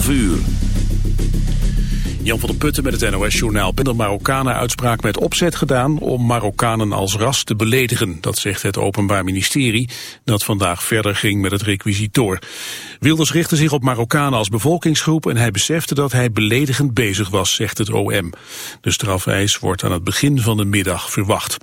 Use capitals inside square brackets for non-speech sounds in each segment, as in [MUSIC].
11 uur. Jan van der Putten met het NOS-journaal. De Marokkanen-uitspraak met opzet gedaan om Marokkanen als ras te beledigen. Dat zegt het Openbaar Ministerie, dat vandaag verder ging met het requisitoor. Wilders richtte zich op Marokkanen als bevolkingsgroep en hij besefte dat hij beledigend bezig was, zegt het OM. De strafeis wordt aan het begin van de middag verwacht.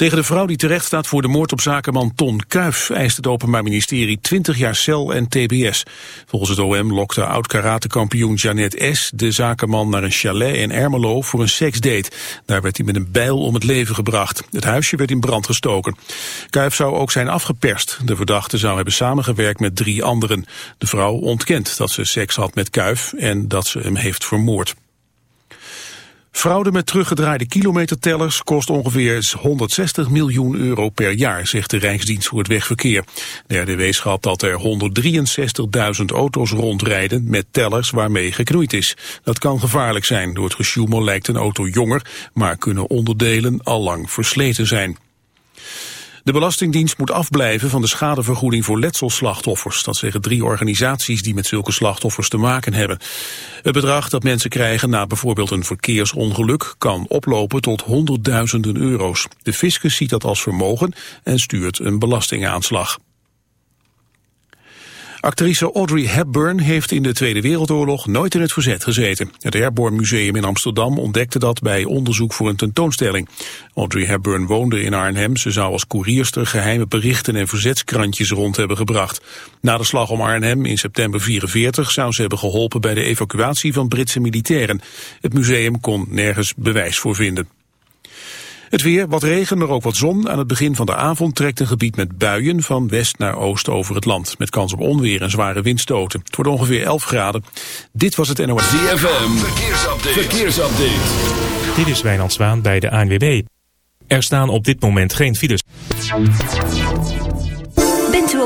Tegen de vrouw die terecht staat voor de moord op zakenman Ton Kuif eist het Openbaar Ministerie 20 jaar cel en tbs. Volgens het OM lokte oud-karatekampioen Janet S. de zakenman naar een chalet in Ermelo voor een seksdate. Daar werd hij met een bijl om het leven gebracht. Het huisje werd in brand gestoken. Kuif zou ook zijn afgeperst. De verdachte zou hebben samengewerkt met drie anderen. De vrouw ontkent dat ze seks had met Kuif en dat ze hem heeft vermoord. Fraude met teruggedraaide kilometertellers kost ongeveer 160 miljoen euro per jaar, zegt de Rijksdienst voor het Wegverkeer. De RDW schat dat er 163.000 auto's rondrijden met tellers waarmee geknoeid is. Dat kan gevaarlijk zijn. Door het gesjoemel lijkt een auto jonger, maar kunnen onderdelen al lang versleten zijn. De Belastingdienst moet afblijven van de schadevergoeding voor letselslachtoffers. Dat zeggen drie organisaties die met zulke slachtoffers te maken hebben. Het bedrag dat mensen krijgen na bijvoorbeeld een verkeersongeluk kan oplopen tot honderdduizenden euro's. De fiscus ziet dat als vermogen en stuurt een belastingaanslag. Actrice Audrey Hepburn heeft in de Tweede Wereldoorlog nooit in het verzet gezeten. Het Airborne Museum in Amsterdam ontdekte dat bij onderzoek voor een tentoonstelling. Audrey Hepburn woonde in Arnhem. Ze zou als koerierster geheime berichten en verzetskrantjes rond hebben gebracht. Na de slag om Arnhem in september 44 zou ze hebben geholpen bij de evacuatie van Britse militairen. Het museum kon nergens bewijs voor vinden. Het weer, wat regen, maar ook wat zon. Aan het begin van de avond trekt een gebied met buien van west naar oost over het land. Met kans op onweer en zware windstoten. Het wordt ongeveer 11 graden. Dit was het NOS. ZFM, verkeersupdate. verkeersupdate. Dit is Wijnand Zwaan bij de ANWB. Er staan op dit moment geen files.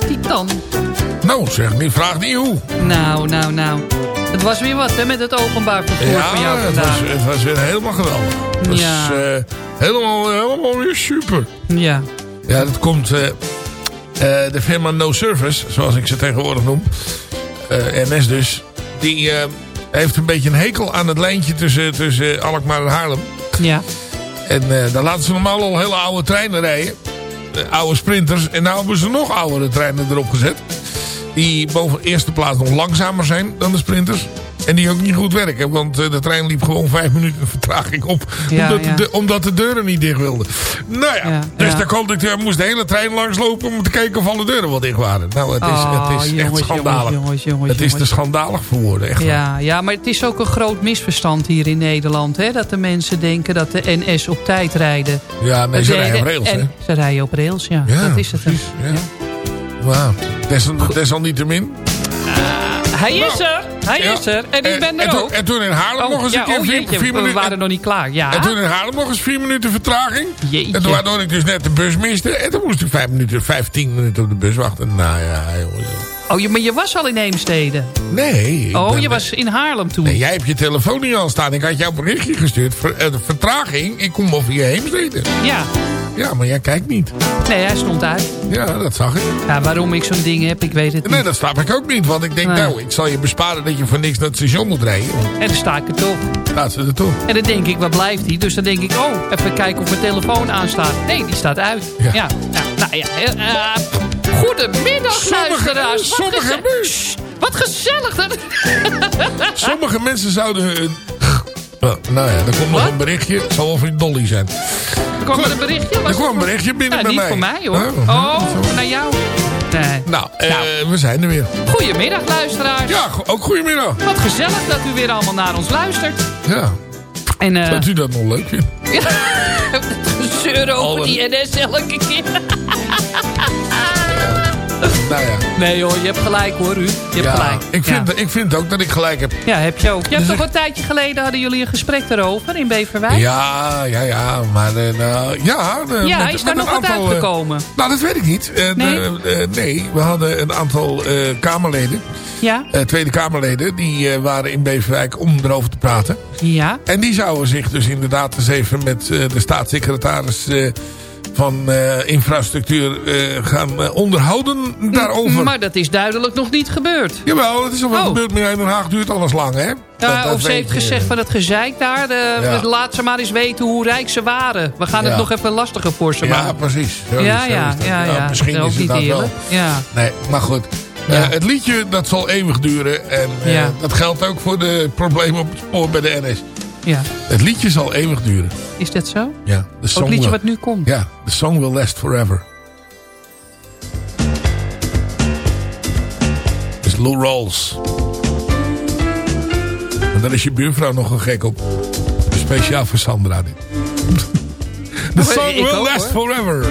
Die dan. Nou zeg, die vraagt niet hoe. Nou, nou, nou. Het was weer wat, hè, met het openbaar vervoer van jou vandaag. was, het was weer helemaal geweldig. Het was Ja. eh, helemaal, helemaal weer super. Ja. Ja, dat komt... eh, eh, de firma No Service, zoals ik ze tegenwoordig noem. eh, NS dus. Die eh, heeft een beetje een hekel aan het lijntje tussen, tussen Alkmaar en Haarlem. Ja. En eh daar laten ze normaal al hele oude treinen rijden. Eh, oude sprinters. En nou hebben ze nog oudere treinen erop gezet. Die boven de eerste plaats nog langzamer zijn dan de sprinters. En die ook niet goed werken. Want eh, de trein liep gewoon vijf minuten vertraging op. Ja, omdat, ja. De, omdat de deuren niet dicht wilden. Nou ja, Ja, dus ja. de conducteur moest de hele trein langslopen om te kijken of alle deuren wel dicht waren. Nou, het is, Oh, het is echt jongens, schandalig. jongens, jongens, het is te schandalig voor woorden. Echt waar. Ja, ja, maar het is ook een groot misverstand hier in Nederland. Hè? Dat de mensen denken dat de NS op tijd rijden. Ja, nee, ze rijden op rails, hè? en Ze rijden op rails, ja. Ja, dat is het. precies, ja. Ja. Wauw. Desal- Desalniettemin. Hij is er, hij Ja. is er. En ik En- ben en er ook. En toen in Haarlem nog eens ja, een keer oh vier, jeetje, vier we minuten. waren nog niet klaar. Ja. En toen in Haarlem nog eens vier minuten vertraging. Jeetje. En toen waardoor ik dus net de bus miste. En toen moest ik vijf minuten, vijftien minuten op de bus wachten. Nou ja, jongen. Oh, je- maar je was al in Heemstede. Nee. Oh, ben- je was in Haarlem toen. Nee, jij hebt je telefoon niet aan staan. Ik had jou een berichtje gestuurd. Ver, eh, vertraging, ik kom wel via Heemstede. Ja. Ja, maar jij kijkt niet. Nee, hij stond uit. Ja, dat zag ik. Ja, waarom ik zo'n ding heb, ik weet het Nee, niet. dat snap ik ook niet. Want ik denk, Nee. nou, ik zal je besparen dat je voor niks naar het station moet rijden. En dan sta ik er toch. Laat ze er toch. En dan denk ik, wat blijft hij? Dus dan denk ik, oh, even kijken of mijn telefoon aanstaat. Nee, die staat uit. Ja. Ja. Ja, nou ja, eh, goedemiddag, Sommige- luisteraars. Wat sommige geze- Sst, Wat gezellig. Dat... [LAUGHS] Sommige mensen zouden... hun- Nou, nou ja, er komt nog Wat? een berichtje. Het zal wel van Dolly zijn. Er kwam er een berichtje. Was Er kwam het een berichtje binnen Ja, bij niet mij. voor mij, hoor. Oh, Oh, naar jou. Nee. Nou, eh, we zijn er weer. Goedemiddag, luisteraars. Ja, ook goedemiddag. Wat gezellig dat u weer allemaal naar ons luistert. Ja, En eh dat u dat nog leuk vindt. [LAUGHS] gezeur over die NS elke keer. [LAUGHS] Nou ja. Nee hoor, je hebt gelijk hoor, u. Je hebt ja gelijk. ik, vind, ja. ik vind ook dat ik gelijk heb. ja, heb je ook. Je hebt Dus toch ik- een tijdje geleden hadden jullie een gesprek erover in Beverwijk? Ja, ja, ja. Maar eh, nou, ja. Ja, met- is daar nog een wat aantal, eh, uitgekomen? nou, dat weet ik niet. Eh, Nee? nee, we hadden een aantal Kamerleden. Ja? Tweede Kamerleden. Die waren in Beverwijk om erover te praten. Ja? En die zouden zich dus inderdaad eens even met de staatssecretaris van eh, infrastructuur eh, gaan eh, onderhouden daarover. Maar dat is duidelijk nog niet gebeurd. Jawel, het is al wel Oh. gebeurd, maar in Den Haag duurt alles lang, hè? Ja, Dat- dat of ze heeft gezegd van het gezeik daar. De, Ja. Laat ze maar eens weten hoe rijk ze waren. We gaan Ja. het nog even lastiger voor ze Ja, maken. precies. Zo Ja, zo ja, dat. ja, ja. Misschien Dat is het niet dat wel. Ja. Nee, maar goed. Ja. Het liedje, dat zal eeuwig duren. En dat geldt ook voor de problemen op het spoor bij de NS. Ja. Het liedje zal eeuwig duren. Is dat zo? Ja, de Ook het song liedje will, wat nu komt? Ja, the song will last forever. Dat is Lou Rawls. En daar is je buurvrouw nog een gek op. Speciaal voor Sandra dit. [LAUGHS] The Oh, song will last forever.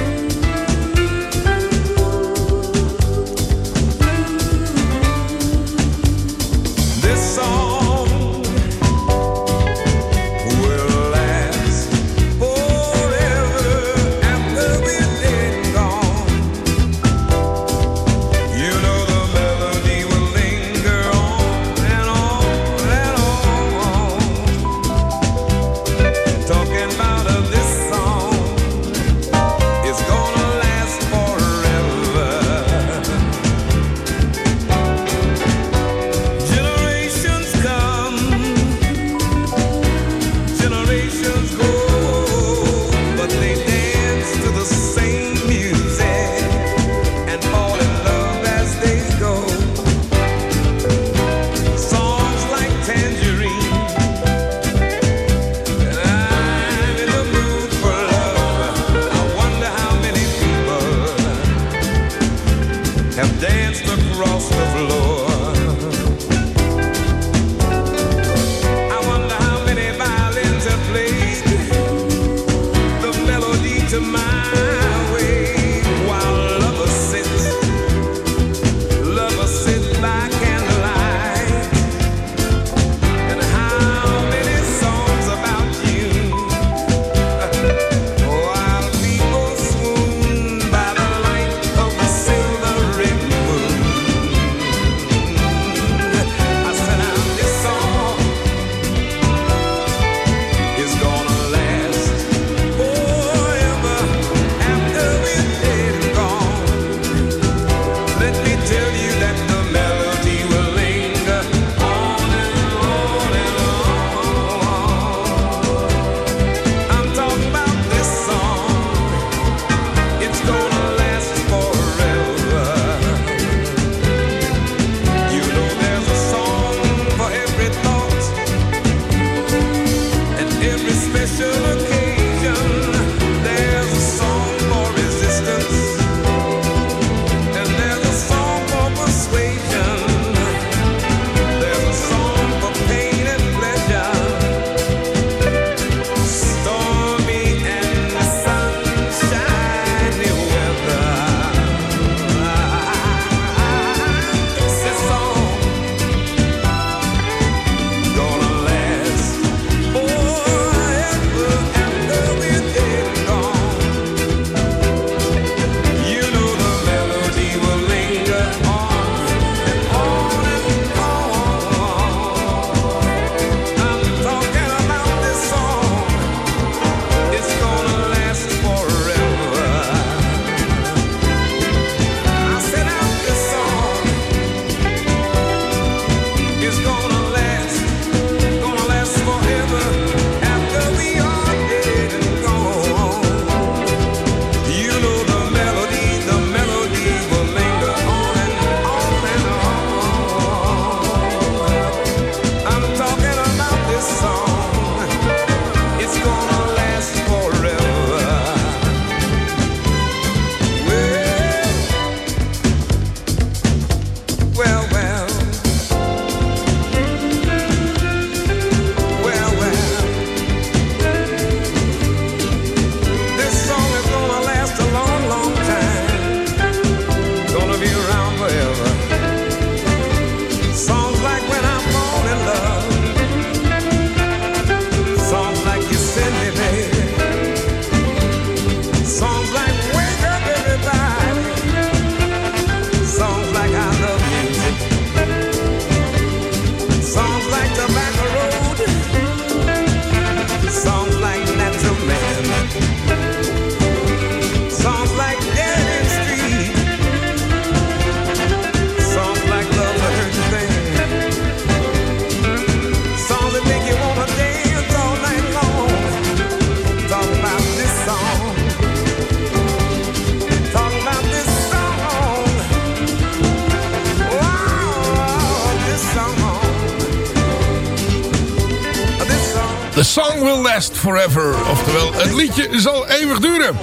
Will last forever. Oftewel, het liedje zal eeuwig duren.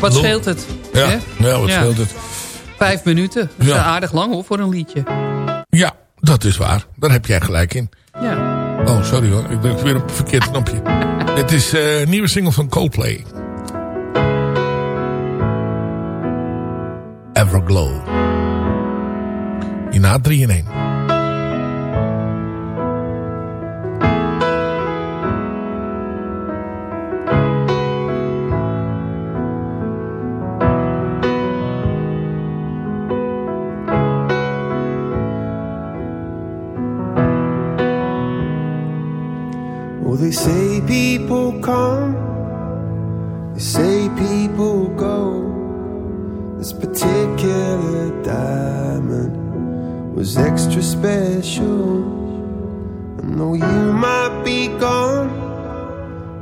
Wat scheelt het? Ja, wat Ja. scheelt het? Vijf minuten. Dat is Ja. aardig lang hoor, voor een liedje. Ja, dat is waar. Daar heb jij gelijk in. Ja. Oh, sorry hoor. Ik druk weer op het verkeerde knopje. [LAUGHS] Dit is eh, een nieuwe single van Coldplay. Everglow. Hierna 3 in 1. Say people come, they say people go. This particular diamond was extra special. And though you might be gone,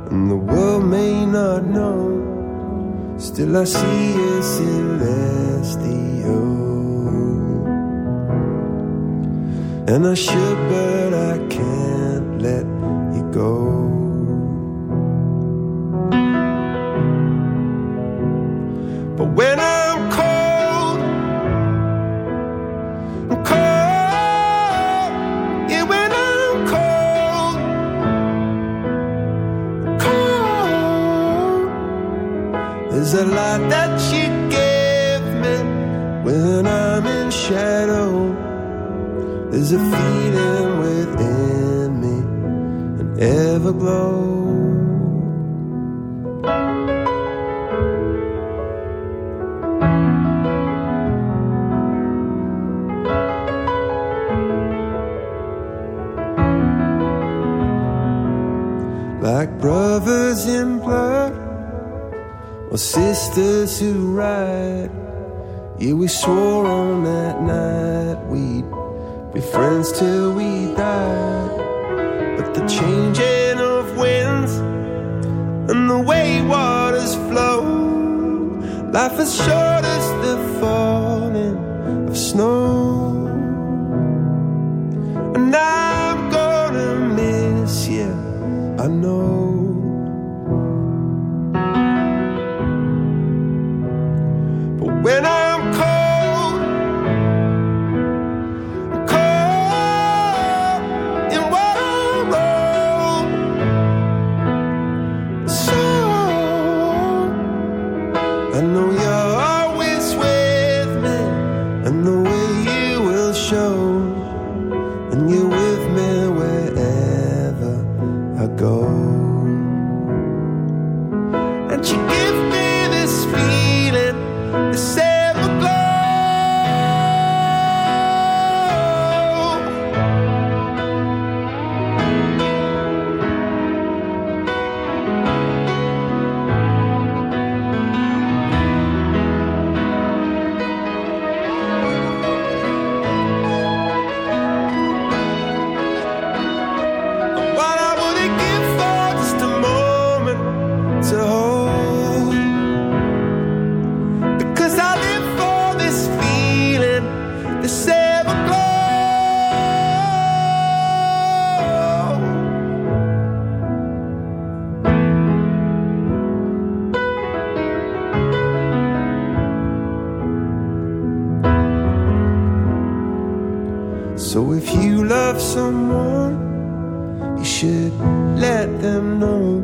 and the world may not know, still I see a celestial. And I should, but I can't let you go. A lot that you give me when I'm in shadow. There's a feeling within me, an everglow. Like brothers in blood, or sisters who ride. Yeah, we swore on that night we'd be friends till we died. But the changing of winds and the way waters flow, life is short as the falling of snow. And I'm gonna miss you, I know. So if you love someone, you should let them know.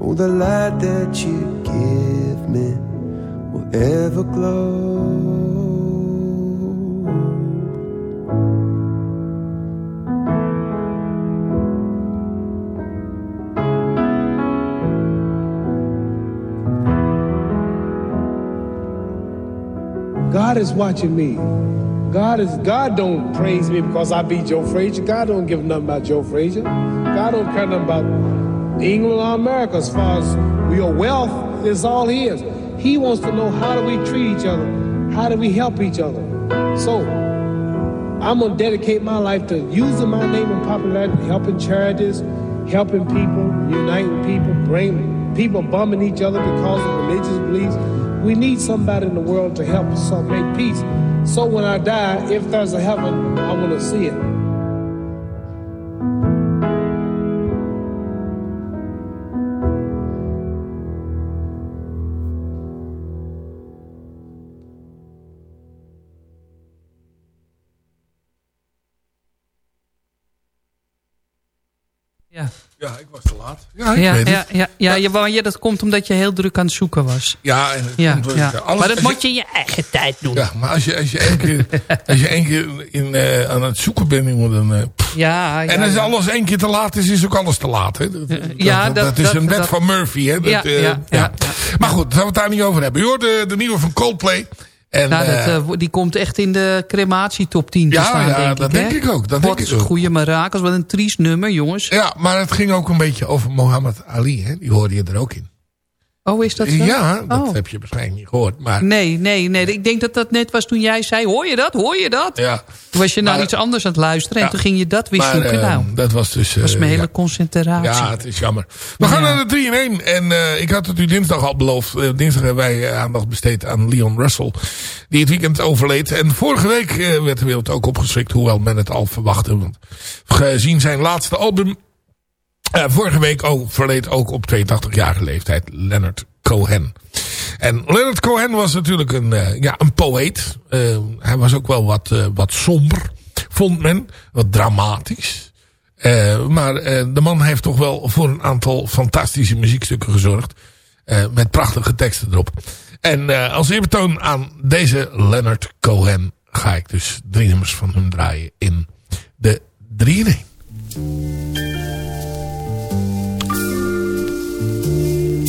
Oh, the light that you give me will ever glow. God is watching me. God is God don't praise me because I beat Joe Frazier. God don't give nothing about Joe Frazier. God don't care nothing about England or America as far as your wealth is all his. He wants to know how do we treat each other? How do we help each other? So I'm gonna dedicate my life to using my name and popularity, helping charities, helping people, uniting people, bringing people bumming each other because of religious beliefs. We need somebody in the world to help us make peace. So when I die, if there's a heaven, I want to see it. Laat. Ja, ik Ja, weet ja, het. ja, ja, ja, maar ja, dat komt omdat je heel druk aan het zoeken was. Ja, en het Ja, ja. alles- maar dat moet je in je eigen tijd doen. Ja, maar als je, als je één keer, [LAUGHS] als je één keer in, eh, aan het zoeken bent, jongen, dan... eh, pff. Ja, ja, en als ja. alles één keer te laat is, is ook alles te laat. Hè? Dat, ja, dat, dat- is een wet van Murphy. Hè? Dat, Ja, eh, ja, ja, Maar goed, daar gaan we het daar niet over hebben. Je hoort de, de nieuwe van Coldplay. En, Nou, dat, eh, eh, die komt echt in de crematie top 10 te Ja, staan, ja, denk dat ik. denk ik ook, dat Wat denk ik een goede marakels, wat een triest nummer, jongens. ja, maar het ging ook een beetje over Mohammed Ali. Hè? Die hoorde je er ook in. Oh, is dat zo? Ja, dat Oh. heb je waarschijnlijk niet gehoord. Maar Nee, nee, nee. Ik denk dat dat net was toen jij zei, hoor je dat, hoor je dat? ja, Toen was je naar Maar- iets anders aan het luisteren en Ja. toen ging je dat weer maar, zoeken. eh, nou, dat was dus... dat was eh, mijn hele ja. concentratie. Ja, het is jammer. We gaan naar de 3 in 1. En eh, ik had het u dinsdag al beloofd. Dinsdag hebben wij aandacht besteed aan Leon Russell. Die het weekend overleed. En vorige week werd de wereld ook opgeschrikt. Hoewel men het al verwachtte. Want gezien zijn laatste album. Eh, vorige week ook, verleed ook op 82-jarige leeftijd Leonard Cohen. En Leonard Cohen was natuurlijk een, eh, ja, een poëet. Eh, hij was ook wel wat, wat somber, vond men. Wat dramatisch. Maar de man heeft toch wel voor een aantal fantastische muziekstukken gezorgd. Met prachtige teksten erop. En als eerbetoon aan deze Leonard Cohen ga ik dus drie nummers van hem draaien in de 3 in 1.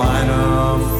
minor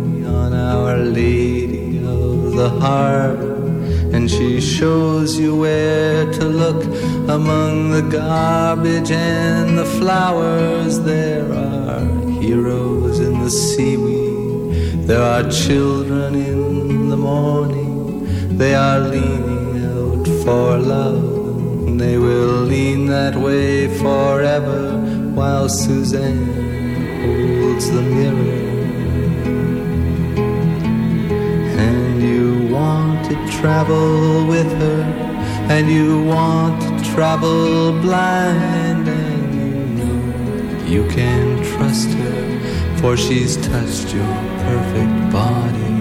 on Our Lady of the Harbor. And she shows you where to look among the garbage and the flowers. There are heroes in the seaweed, there are children in the morning, they are leaning out for love. They will lean that way forever while Suzanne holds the mirror. To travel with her, and you want to travel blind, and you know you can trust her, for she's touched your perfect body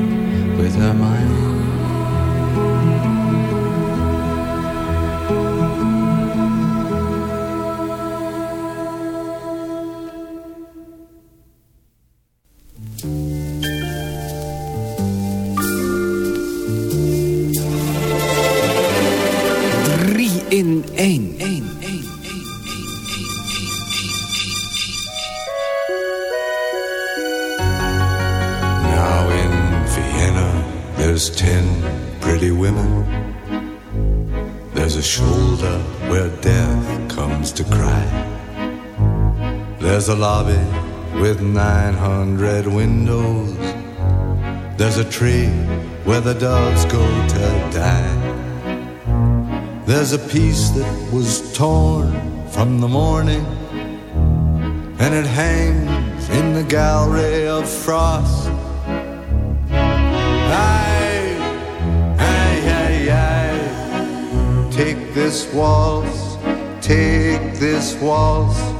with her mind. There's a lobby with 900 windows. There's a tree where the doves go to die. There's a piece that was torn from the morning, and it hangs in the gallery of frost. Aye, aye, aye, aye. Take this waltz, take this waltz,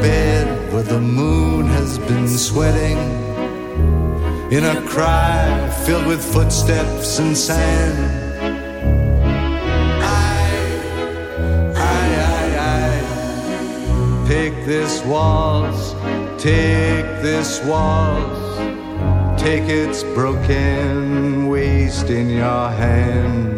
bed where the moon has been sweating. In a cry filled with footsteps and sand. I, I, I, I. Take this waltz, take this waltz, take its broken waist in your hand.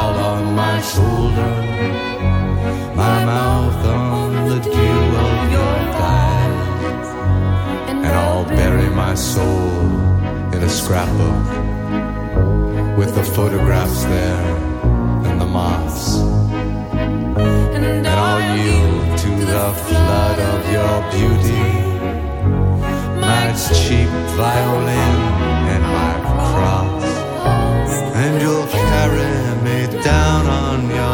on my mouth on the dew of your thighs, and I'll bury my soul in a scrapbook with the photographs there and the moths. And I'll yield to the flood of your beauty, my cheap violin and my cross. And you'll carry me down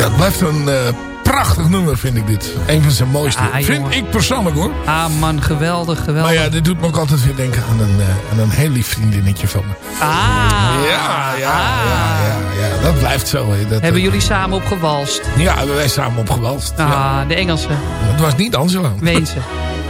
Ja, het blijft een eh, prachtig nummer, vind ik dit. Een van zijn mooiste. Ah, vind jongen. ik persoonlijk hoor. Ah man, geweldig, geweldig. Maar ja, dit doet me ook altijd weer denken aan een, eh, aan een heel lief vriendinnetje van me. ah, Ja, ja, ja, ja, ja, dat blijft zo. hè. Dat, Hebben jullie samen opgewalst? Ja, hebben wij samen opgewalst. Ah, Ja. de Engelse. Het was niet Angela. Weense.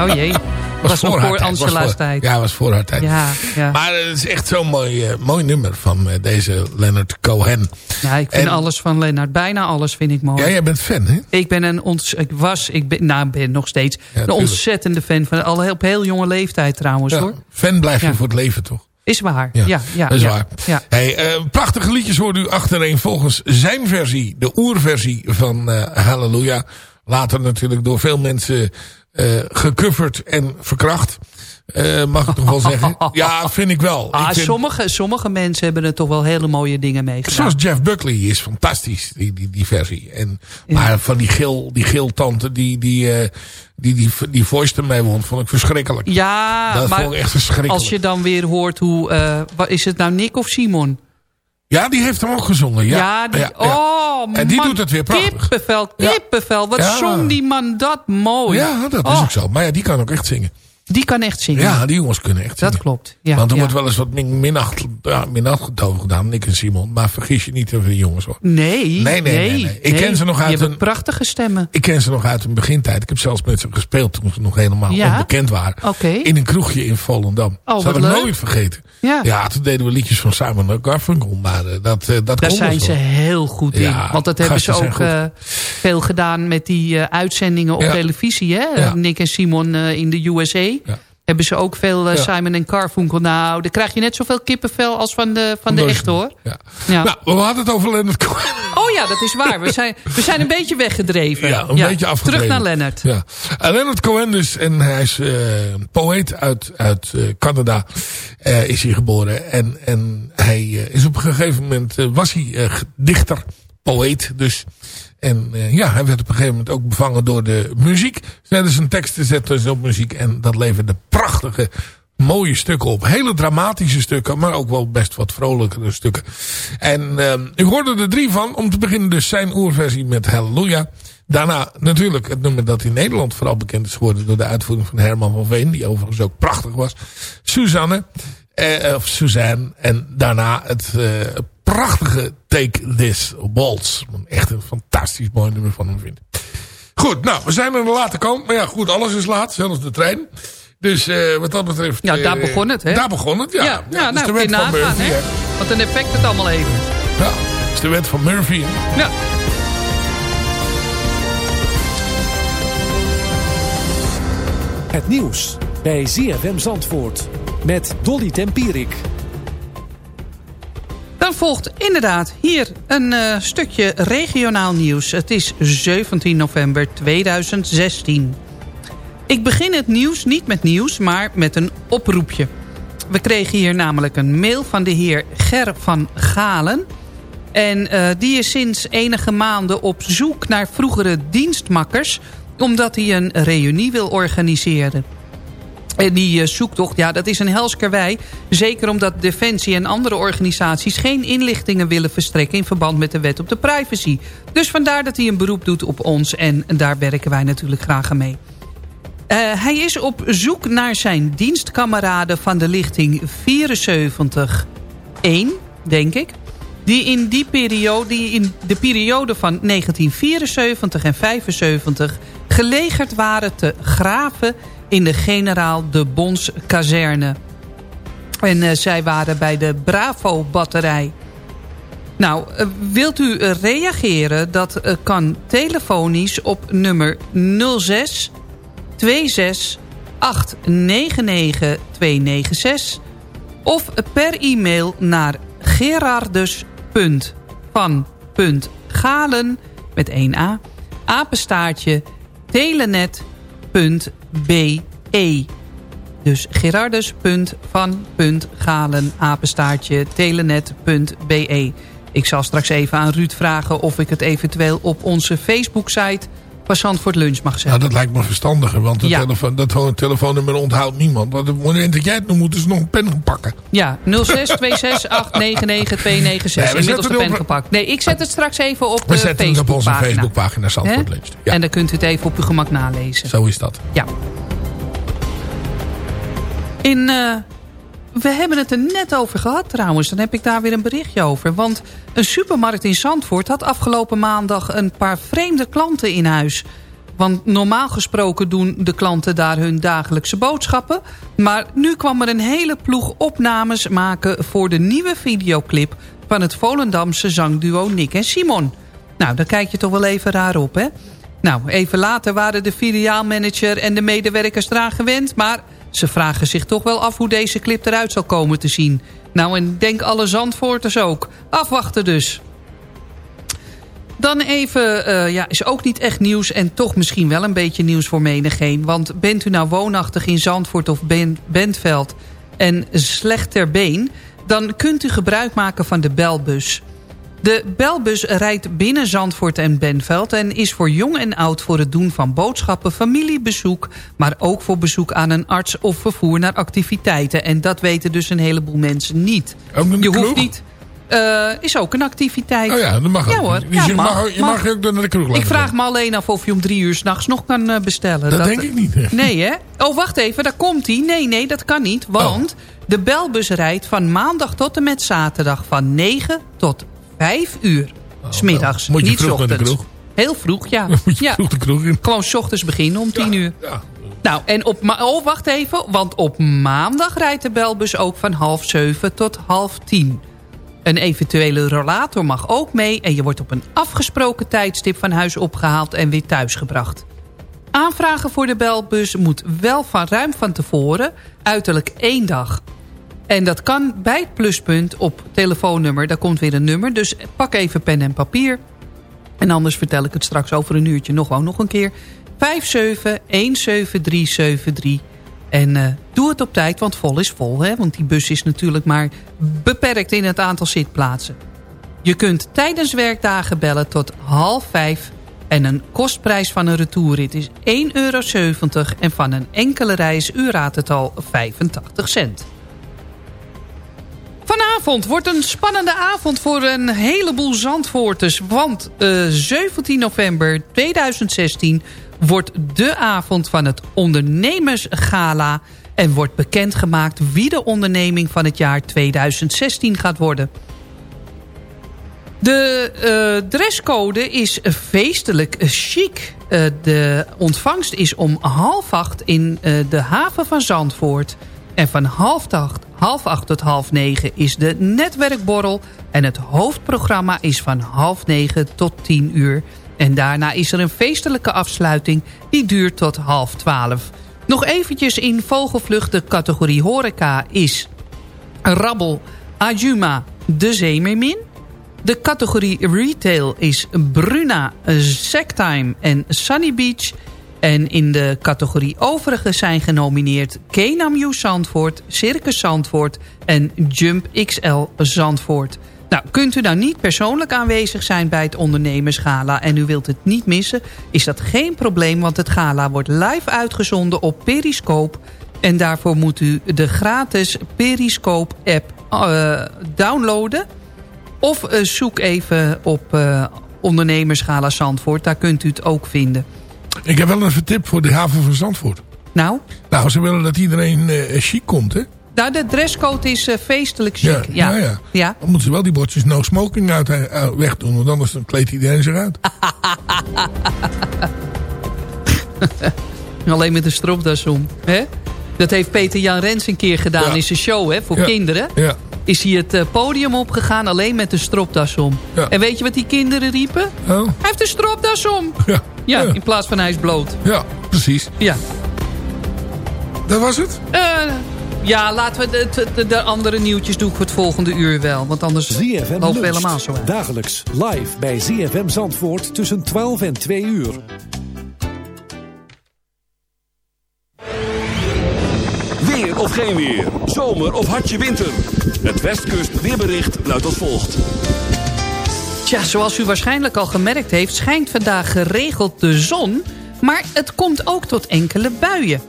Oh jee. [LAUGHS] was nog haar voor tijd, was Angela's voor- tijd. Ja, was voor haar tijd. Ja, ja. Maar het is echt zo'n mooi, eh, mooi nummer van eh, deze Leonard Cohen. Ja, ik vind En- alles van Lennart. Bijna alles vind ik mooi. Ja, jij bent fan, hè? Ik ben een ont ik was, ik ben, nou, ben nog steeds een ontzettende fan van. Al heel, op heel jonge leeftijd trouwens hoor. fan blijf je voor het leven, toch? Is waar, ja. ja, ja dat is ja, waar. Ja. Hey, uh, prachtige liedjes worden u achtereen volgens zijn versie. De oerversie van uh, Halleluja. Later natuurlijk door veel mensen uh, gecoverd en verkracht. Uh, mag ik toch wel zeggen? [LAUGHS] Ja, vind ik wel. Ah, ik vind... sommige, sommige mensen hebben er toch wel hele mooie dingen mee gedaan. Zoals Jeff Buckley is fantastisch, die, die, die versie. En, ja. Maar van die geel, die geel tante die, die, uh, die, die, die voice ermee won, vond ik verschrikkelijk. Ja, dat maar vond ik echt verschrikkelijk. als je dan weer hoort hoe... Uh, is het nou Nick of Simon? Ja, die heeft hem ook gezongen. Ja, ja, die, ja, ja. oh En die man, doet het weer prachtig. Kippenvel, kippenvel. Wat zong die man dat mooi. Ja, dat is oh. ook zo. Maar ja, die kan ook echt zingen. Die kan echt zingen. Ja, die jongens kunnen echt zingen. Dat klopt. Ja, Want er ja. wordt wel eens wat minacht, ja, gedaan, Nick en Simon. Maar vergis je niet over die jongens hoor. Nee, nee, nee. nee, nee. Ik ken ze nog uit een prachtige stemmen. Ik ken ze nog uit een begintijd. Ik heb zelfs met ze gespeeld toen ze nog helemaal ja? onbekend waren. Okay. In een kroegje in Volendam. Oh, dat had ik nooit vergeten. Ja. ja, toen deden we liedjes van Simon Garfunkel. Maar uh, dat, uh, dat Daar zijn ze heel goed in. Ja, Want dat hebben ze ook uh, veel gedaan met die uitzendingen op televisie. Hè? Nick en Simon in de USA. Hebben ze ook veel uh, Simon en Garfunkel. Nou, dan krijg je net zoveel kippenvel als van de, van de echte hoor. Ja. Nou, we hadden het over Leonard Cohen. Oh ja, dat is waar. We zijn, we zijn een beetje weggedreven. Ja, een beetje afgedreven. Terug naar Leonard. Ja. Uh, Leonard Cohen dus. En hij is uh, poëet uit, uit uh, Canada. is hij geboren. En, en hij is op een gegeven moment... was hij dichter, poëet dus... En uh, ja, hij werd op een gegeven moment ook bevangen door de muziek. Zetten zijn teksten zetten ze op muziek. En dat leverde prachtige, mooie stukken op. Hele dramatische stukken, maar ook wel best wat vrolijkere stukken. En uh, u hoorde er drie van. Om te beginnen dus zijn oerversie met Halleluja. Daarna natuurlijk het nummer dat in Nederland vooral bekend is geworden... door de uitvoering van Herman van Veen. Die overigens ook prachtig was. Suzanne. Eh, of Suzanne. En daarna het uh, prachtige Take This Waltz. Echt een fantastisch mooi nummer van hem vind. Goed, nou, we zijn aan de late kant. Maar ja, goed, alles is laat. Zelfs de trein. Dus uh, wat dat betreft... Ja, daar uh, begon het, hè? Daar begon het, ja. Ja, ja, ja nou, de wet van nagaan, Murphy, hè? Wat een effect het allemaal even. Ja, dat is de wet van Murphy. Hè? Ja. Het nieuws bij ZFM Zandvoort met Dolly Tempierik. Dan volgt inderdaad hier een uh, stukje regionaal nieuws. Het is 17 november 2016. Ik begin het nieuws niet met nieuws, maar met een oproepje. We kregen hier namelijk een mail van de heer Ger van Galen. En uh, die is sinds enige maanden op zoek naar vroegere dienstmakkers... omdat hij een reunie wil organiseren. En die uh, zoektocht, ja, dat is een helskerwij. Zeker omdat Defensie en andere organisaties geen inlichtingen willen verstrekken... in verband met de wet op de privacy. Dus vandaar dat hij een beroep doet op ons en daar werken wij natuurlijk graag aan mee. Uh, hij is op zoek naar zijn dienstkameraden van de lichting 74-1, denk ik. Die in, die periode, die in de periode van 1974 en 75 gelegerd waren te graven in de generaal de Bons kazerne. En uh, zij waren bij de Bravo-batterij. Nou, uh, wilt u uh, reageren? Dat kan telefonisch op nummer 06 26 899 296 of per e-mail naar gerardus.van.galen met 1 a apenstaartje telenet.be Dus gerardus.van.galen apenstaartje telenet.be Ik zal straks even aan Ruud vragen of ik het eventueel op onze Facebook-site Passant voor het lunch mag zetten. Nou, dat lijkt me verstandiger, want ja. telefoon, dat telefoonnummer onthoudt niemand. Want op het moment dat jij het noemt, moeten ze nog een pen gaan pakken. Ja, 0626899296. Nee, Inmiddels de pen op... gepakt. Nee, ik zet het straks even op we de zetten het op onze Facebookpagina Zandvoort Lunch. Ja. En dan kunt u het even op uw gemak nalezen. Zo is dat. Ja. In... Uh, we hebben het er net over gehad trouwens. Dan heb ik daar weer een berichtje over. Want een supermarkt in Zandvoort had afgelopen maandag een paar vreemde klanten in huis. Want normaal gesproken doen de klanten daar hun dagelijkse boodschappen. Maar nu kwam er een hele ploeg opnames maken voor de nieuwe videoclip... van het Volendamse zangduo Nick en Simon. Nou, daar kijk je toch wel even raar op, hè? Nou, even later waren de filiaalmanager en de medewerkers eraan gewend... maar Ze vragen zich toch wel af hoe deze clip eruit zal komen te zien. Nou, en denk alle Zandvoorters ook. Afwachten dus. Dan even, uh, ja, is ook niet echt nieuws en toch misschien wel een beetje nieuws voor menigeen. Want bent u nou woonachtig in Zandvoort of Bentveld en slecht ter been... dan kunt u gebruik maken van de belbus. De belbus rijdt binnen Zandvoort en Benveld... en is voor jong en oud voor het doen van boodschappen, familiebezoek... maar ook voor bezoek aan een arts of vervoer naar activiteiten. En dat weten dus een heleboel mensen niet. Je hoeft niet... Uh, is ook een activiteit. Oh ja, dat mag ook. Ja hoor. Dus je, mag, je mag, ook naar de kroeg Ik vraag me alleen af of je om drie uur s'nachts nog kan uh, bestellen. Dat, dat, denk ik niet. Nee hè? Oh wacht even, daar komt hij. Nee, nee, dat kan niet. Want oh. de belbus rijdt van maandag tot en met zaterdag van 9 tot 5 uur. Oh, Smiddags, niet vroeg ochtends. Heel vroeg, ja. [LAUGHS] moet je ja. vroeg de kroeg in. Gewoon ochtends beginnen om 10 ja, uur. Ja. Nou, en op oh, wacht even, want op maandag rijdt de belbus ook van half 7 tot half 10. Een eventuele rollator mag ook mee... en je wordt op een afgesproken tijdstip van huis opgehaald en weer thuisgebracht. Aanvragen voor de belbus moet wel van ruim van tevoren, uiterlijk één dag. En dat kan bij het pluspunt op telefoonnummer. Daar komt weer een nummer, dus pak even pen en papier. En anders vertel ik het straks over een uurtje nog wel nog een keer. 5717373 en uh, doe het op tijd, want vol is vol. Hè? Want die bus is natuurlijk maar beperkt in het aantal zitplaatsen. Je kunt tijdens werkdagen bellen tot half vijf... en een kostprijs van een retourrit is 1,70 euro... en van een enkele reis, u raadt het al, 85 cent. Vanavond wordt een spannende avond voor een heleboel Zandvoorters. Want uh, 17 november 2016 wordt de avond van het ondernemersgala... en wordt bekendgemaakt wie de onderneming van het jaar 2016 gaat worden. De uh, dresscode is feestelijk chic. Uh, de ontvangst is om half acht in de haven van Zandvoort. En van half acht, half acht tot half negen is de netwerkborrel. En het hoofdprogramma is van half negen tot tien uur. En daarna is er een feestelijke afsluiting die duurt tot half twaalf. Nog eventjes in vogelvlucht de categorie horeca is... Rabbel, Ajuma, De Zeemermin. De categorie retail is Bruna, Sectime en Sunny Beach... En in de categorie overige zijn genomineerd Kenam Zandvoort, Circus Zandvoort en Jump XL Zandvoort. Nou, kunt u nou niet persoonlijk aanwezig zijn bij het ondernemersgala... en u wilt het niet missen, is dat geen probleem... want het gala wordt live uitgezonden op Periscope... en daarvoor moet u de gratis Periscope-app uh, downloaden... of uh, zoek even op uh, ondernemersgala Zandvoort, daar kunt u het ook vinden... Ik heb wel een tip voor de haven van Zandvoort. Nou? Nou, ze willen dat iedereen uh, chic komt, hè? Nou, de dresscode is uh, feestelijk chic. Ja, ja. ja, ja. Dan moeten ze wel die bordjes no smoking uit, uh, wegdoen. Want anders dan kleedt iedereen zich uit. [LAUGHS] Alleen met een stropdas om. Hè? Dat heeft Peter Jan Rens een keer gedaan ja. in zijn show hè, voor ja. kinderen. Ja. Is hij het podium opgegaan alleen met een stropdas om. Ja. En weet je wat die kinderen riepen? Oh. Hij heeft een stropdas om. Ja. Ja, in plaats van hij is bloot. Ja, precies. Ja. Dat was het? Uh, ja, laten we de, de, de, andere nieuwtjes doen voor het volgende uur wel. Want anders ZFM lopen we helemaal zo uit. Dagelijks live bij ZFM Zandvoort tussen 12 en 2 uur. Weer of geen weer. Zomer of hartje winter. Het Westkust weerbericht luidt als volgt. Tja, zoals u waarschijnlijk al gemerkt heeft... schijnt vandaag geregeld de zon... maar het komt ook tot enkele buien.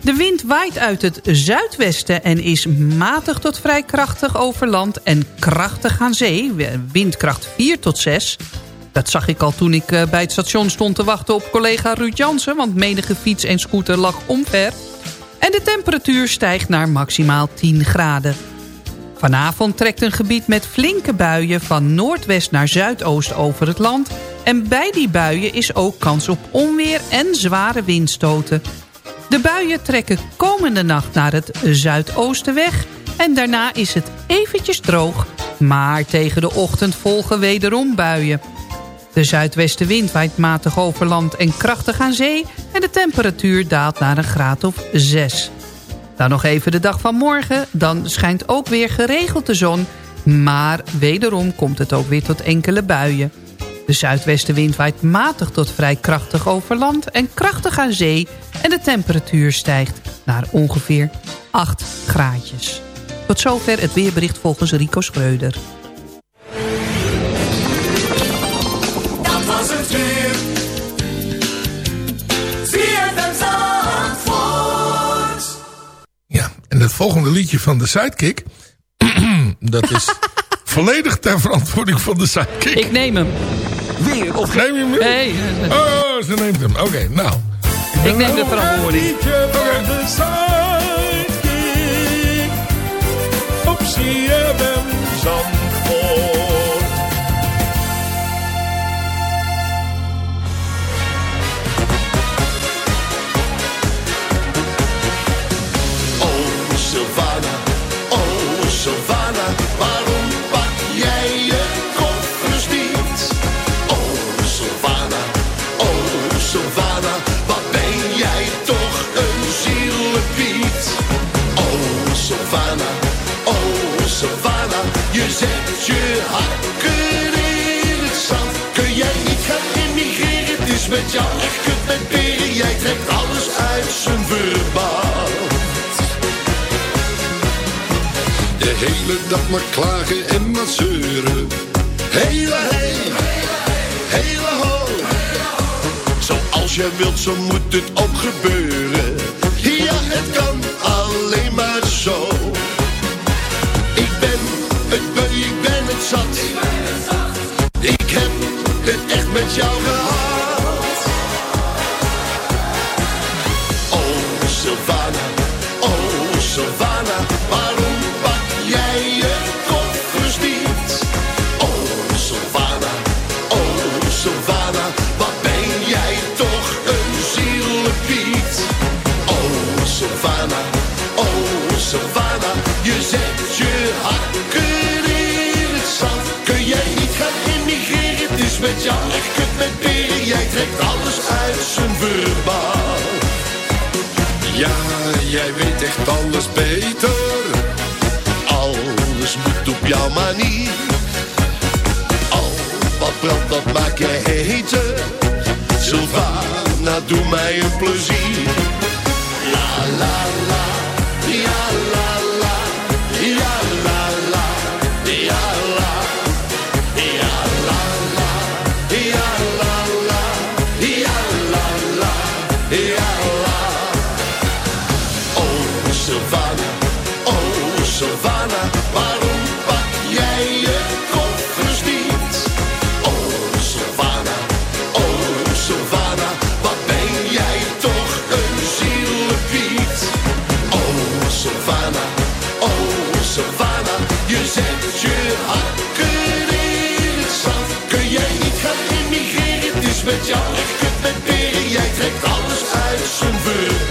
De wind waait uit het zuidwesten en is matig tot vrij krachtig over land... en krachtig aan zee, windkracht 4 tot 6. Dat zag ik al toen ik bij het station stond te wachten op collega Ruud Jansen... want menige fiets en scooter lag omver. En de temperatuur stijgt naar maximaal 10 graden. Vanavond trekt een gebied met flinke buien van noordwest naar zuidoost over het land. En bij die buien is ook kans op onweer en zware windstoten. De buien trekken komende nacht naar het zuidoosten weg. En daarna is het eventjes droog. Maar tegen de ochtend volgen wederom buien. De zuidwestenwind waait matig over land en krachtig aan zee. En de temperatuur daalt naar een graad of 6. Dan nog even de dag van morgen. Dan schijnt ook weer geregeld de zon. Maar wederom komt het ook weer tot enkele buien. De zuidwestenwind waait matig tot vrij krachtig over land en krachtig aan zee. En de temperatuur stijgt naar ongeveer 8 graadjes. Tot zover het weerbericht volgens Rico Schreuder. Volgende liedje van de Sidekick... [CLEARS THROAT] dat is [LAUGHS] volledig ter verantwoording van de Sidekick. Ik neem hem. Weer of neem je hem? Nee. Oh, ze neemt hem. Oké, nou. Ik neem de verantwoording. de sidekick op CFM Zandvoort. Oh, je zet je hakken in het zand. Kun jij niet gaan immigreren? Het is met jou echt kut met peren. Jij trekt alles uit zijn verbaal. De hele dag maar klagen en maar zeuren. Hele heen, hele ho. Zoals jij wilt, zo moet het ook gebeuren. Ja, het kan jou. Met jou echt kut met peren. Jij trekt alles uit zijn verbaal. Ja, jij weet echt alles beter. Alles moet op jouw manier. Al wat brandt, dat maak jij heter. Sylvana, doe mij een plezier. La la la, trekt alles uit zijn.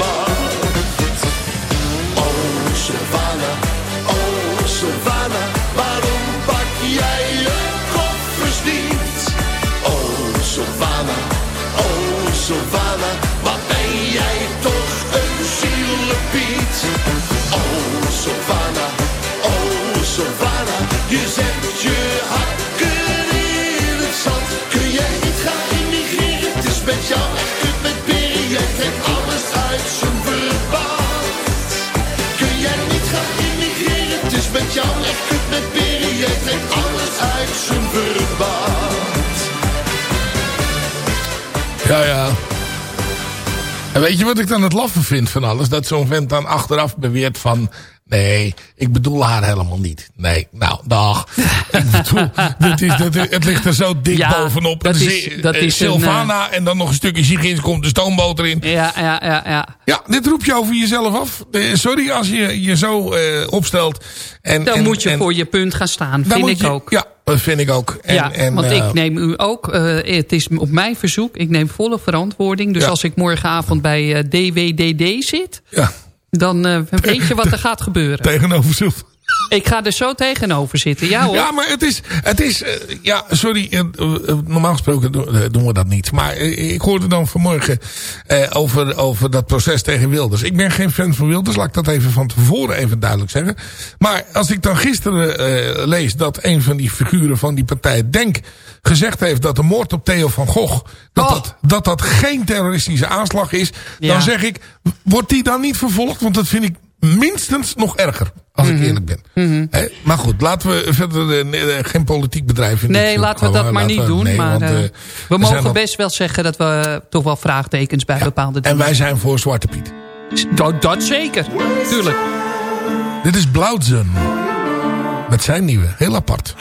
Jou echt kut met peren. Trekt alles uit zijn verbaal. Ja, ja. En weet je wat ik dan het laffe vind van alles? Dat zo'n vent dan achteraf beweert van... Nee, ik bedoel haar helemaal niet. Nee, nou, dag. [LAUGHS] ik bedoel, dat is, dat, het ligt er zo dik Ja, bovenop. dat En is- zi- dat eh, is een, Sylvana en dan nog een stukje Sigins komt de stoomboter in. Ja, ja, ja, ja. Ja, dit roep je over jezelf af. Eh, Sorry als je je zo eh, opstelt. En, Dan en- moet je en- voor je punt gaan staan, vind ik je- ook. Ja, dat vind ik ook. En, ja, en, want eh, ik neem u ook, eh, het is op mijn verzoek, ik neem volle verantwoording. Dus Ja. als ik morgenavond bij eh, DWDD zit, Ja. Dan eh, weet je wat er gaat gebeuren. [LAUGHS] Tegenover Sylvana. Ik ga er zo tegenover zitten. Ja hoor. Ja, maar het is... Het is eh, ja, sorry. eh, eh, normaal gesproken do- doen we dat niet. Maar ik hoorde dan vanmorgen over, over dat proces tegen Wilders. Ik ben geen fan van Wilders. Laat ik dat even van tevoren even duidelijk zeggen. Maar als ik dan gisteren lees dat een van die figuren van die partij Denk gezegd heeft dat de moord op Theo van Gogh... dat, dat, dat, dat geen terroristische aanslag is... Ja. dan zeg ik, wordt die dan niet vervolgd? Want dat vind ik minstens nog erger. Als Mhm. ik eerlijk ben. Hè? Maar goed, laten we verder eh, eh, geen politiek bedrijf in dit Nee, laten we dat maar niet we- doen. nee, maar want, eh, we mogen best wel zeggen dat we toch wel vraagtekens bij bepaalde dingen En wij zijn voor Zwarte Piet. Dat, dat zeker, tuurlijk. Dit is Blauwzun. Met zijn nieuwe, heel apart.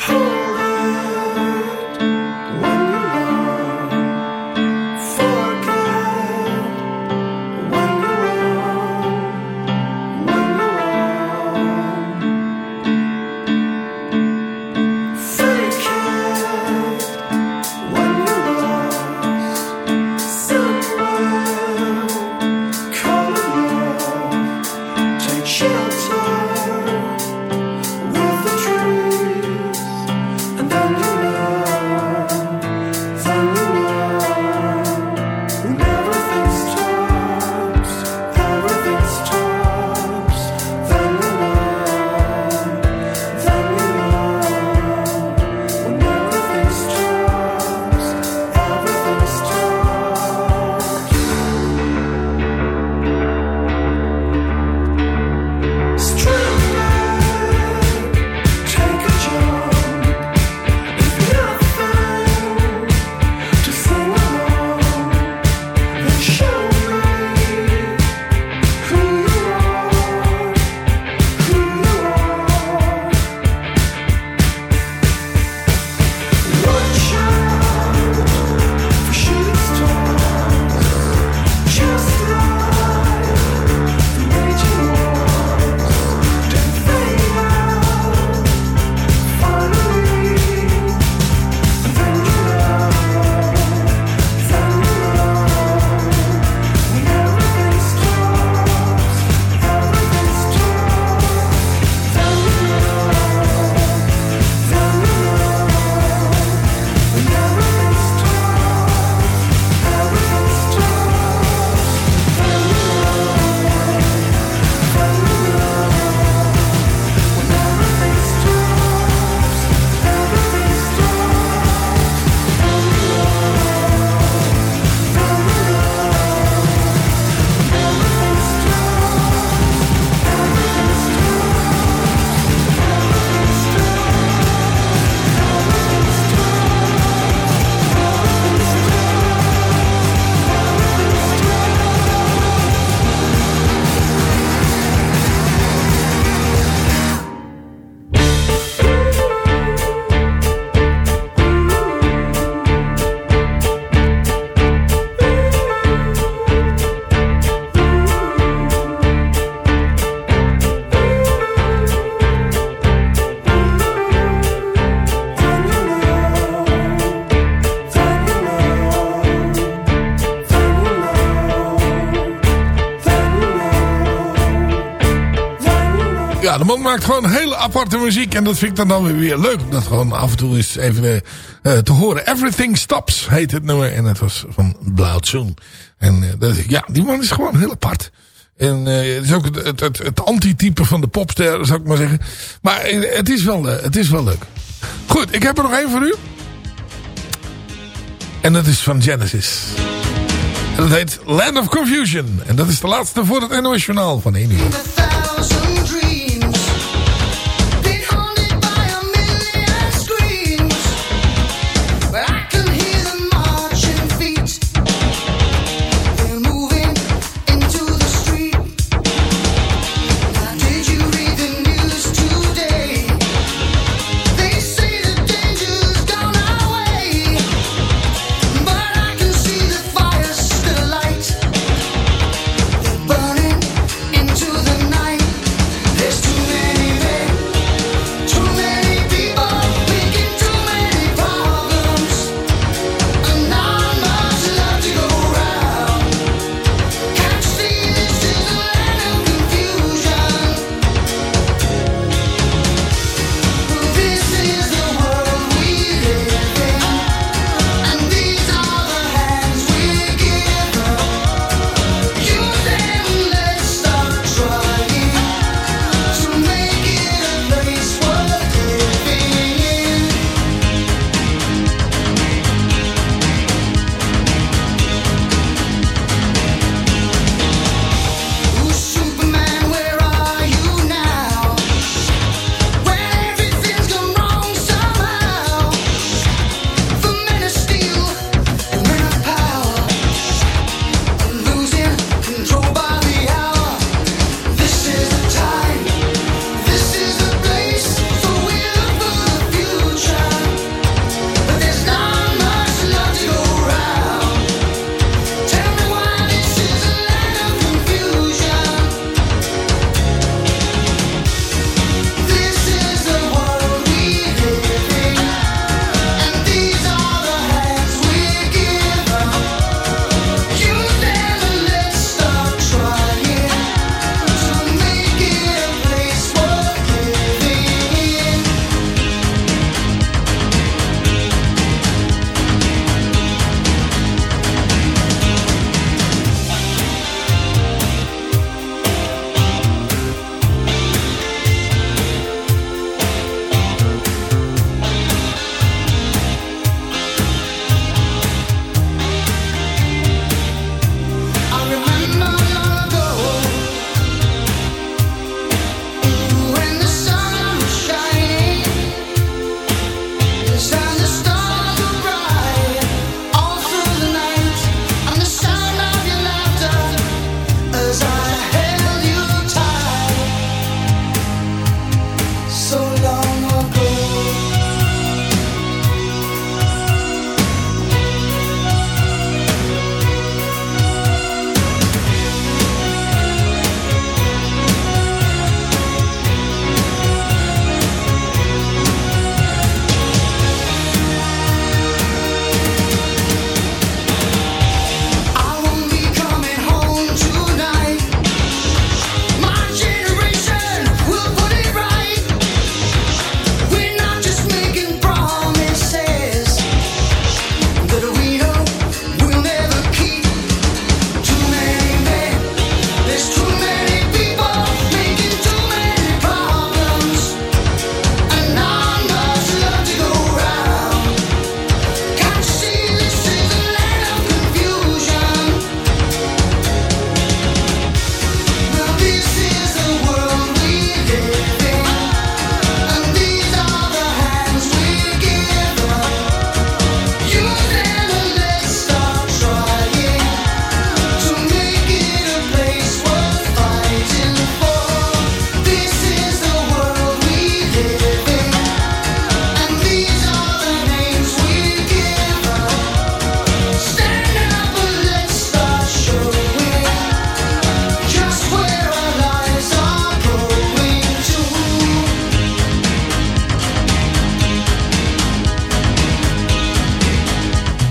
De man maakt gewoon hele aparte muziek. En dat vind ik dan, dan weer, weer leuk. Om dat gewoon af en toe eens even eh, te horen. Everything Stops heet het nummer. En het was van Blauwzoen. En eh, dat, ja, die man is gewoon heel apart. En eh, het is ook het, het, het, antitype van de popster, zou ik maar zeggen. Maar het, is wel, het is wel leuk. Goed, ik heb er nog één voor u. En dat is van Genesis. En dat heet Land of Confusion. En dat is de laatste voor het NOS Journaal van 1 uur.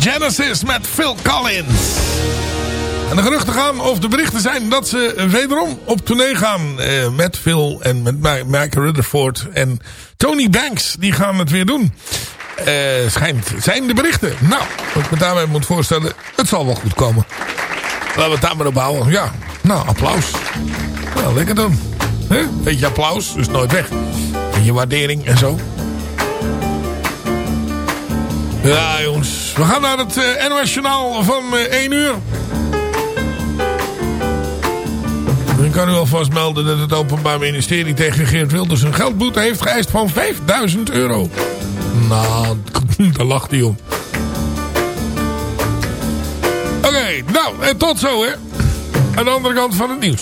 Genesis met Phil Collins. En de geruchten gaan, of de berichten zijn dat ze wederom op tournee gaan eh, met Phil en met Mike Rutherford en Tony Banks. Die gaan het weer doen. Eh, schijnt, zijn de berichten. Nou, wat ik me daarbij moet voorstellen, het zal wel goed komen. Laten we het daar maar op houden. Ja, nou, applaus. Nou, lekker dan. Hè? Beetje applaus, dus nooit weg. Beetje waardering en zo. Ja, jongens. We gaan naar het eh, NOS Journaal van eh, 1 uur. Ik kan u alvast melden dat het Openbaar Ministerie tegen Geert Wilders een geldboete heeft geëist van 5000 euro. Nou, [LAUGHS] daar lacht hij om. Oké, nou, en tot zo hè. Aan de andere kant van het nieuws.